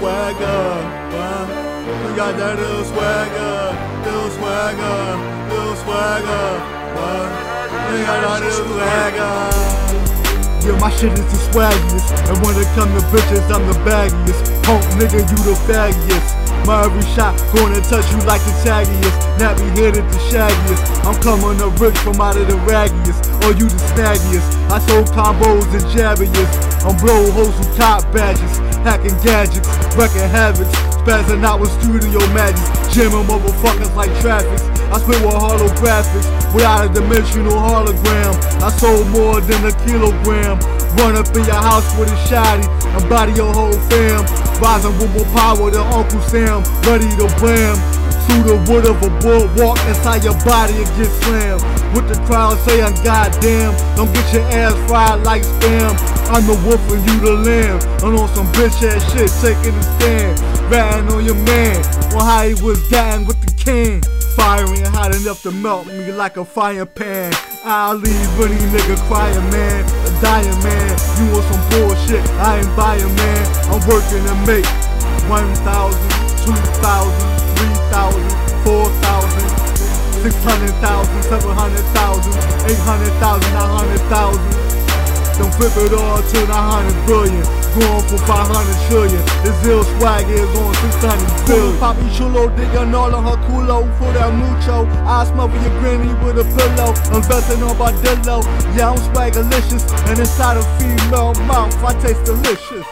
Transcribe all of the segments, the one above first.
swagger. Huh? We got that little swagger, little swagger, little swagger. Huh? We got that little swagger. Yeah, my shit is the swaggiest. And when it come to bitches, I'm the baggiest. Punk nigga, you the faggiest. My every shot gonna touch you like the taggiest. Nappy headed the shaggiest. I'm coming up rich from out of the raggiest. Or you the snaggiest. I sold combos and jabbiest. I'm blow hoes with top badges. Hacking gadgets, wrecking havocs. Spazzing out with studio magic. Jamming motherfuckers like traffic. I spit with holographics without a dimensional hologram. I sold more than a kilogram. Run up in your house with a shotty and body your whole fam. Rising with more power than Uncle Sam, ready to blam. Through the wood of a bull, walk inside your body and get slammed. With the crowd saying, goddamn, don't get your ass fried like spam. I'm the wolf and you the lamb. I'm on some bitch ass shit, taking a stand. Ratting on your man, on how he was dying with the can. Firing hot enough to melt me like a fire pan. I'll leave any nigga crying, man. A dying man. You want some bullshit? I ain't buying, man. I'm working to make 1,000, 2,000, 3,000, 4,000, 600,000, 700,000, 800,000, 900,000. Don't flip it all to the hundred billion. Going for 500 trillion. This ill swag is on 600 billion. Poppy chulo, digging all on her culo for that mucho. I smother your granny with a pillow. Investing on Bardillo. Yeah, I'm swagalicious. And inside a female mouth, I taste delicious.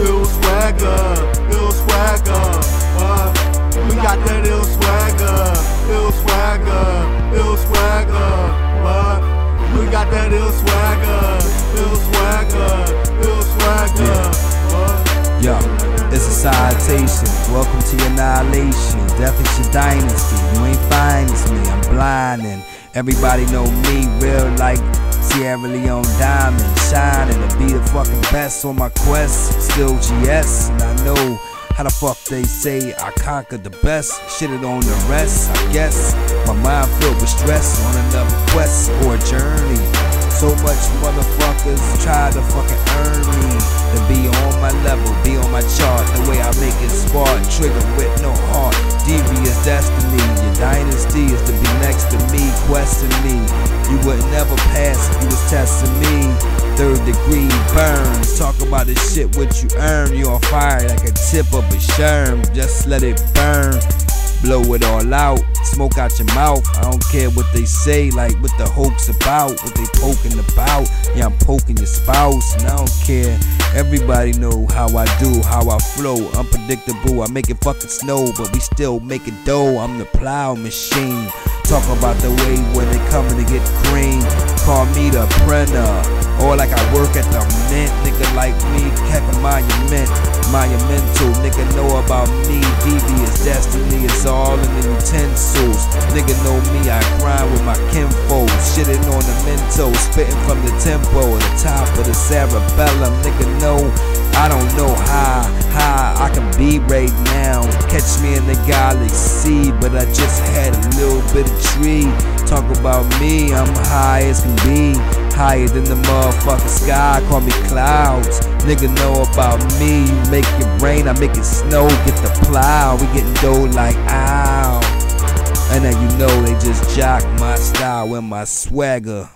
Ill swagger, ill swagger. What? We got that ill swagger, Welcome to annihilation. Death is your dynasty. You ain't fine as me. I'm blinding. Everybody know me, real like Sierra Leone Diamond, shining to be the fucking best on my quest. Still GS, and I know how the fuck they say I conquered the best. Shitted on the rest, I guess. My mind filled with stress on another quest or journey. So much motherfuckers try to fucking earn trigger with no heart. Devious destiny, your dynasty is to be next to me, questing me. You would never pass if you was testing me. Third degree burns. Talk about the shit what you earn. You on fire like a tip of a sherm. Just let it burn. Blow it all out, smoke out your mouth. I don't care what they say, like what the hoax about, what they poking about. Yeah, I'm poking your spouse, and I don't care. Everybody know how I do, how I flow. Unpredictable, I make it fucking snow, but we still make it dough. I'm the plow machine. Talk about the way when they coming to get cream. Call me the printer. Or like I work at the mint, nigga like me, heck a monument, monumental, nigga know about me, devious destiny is all in the utensils, nigga know me, I grind with my kinfolk, shitting on the mental, spitting from the tempo, the top of the cerebellum, nigga know, I don't know how, how I can be right now, catch me in the galaxy, but I just had a little bit of tree, talk about me, I'm high as can be, higher than the motherfucking sky. Call me clouds. Nigga know about me. You make it rain, I make it snow. Get the plow. We getting dough like ow. And now you know they just jock my style and my swagger.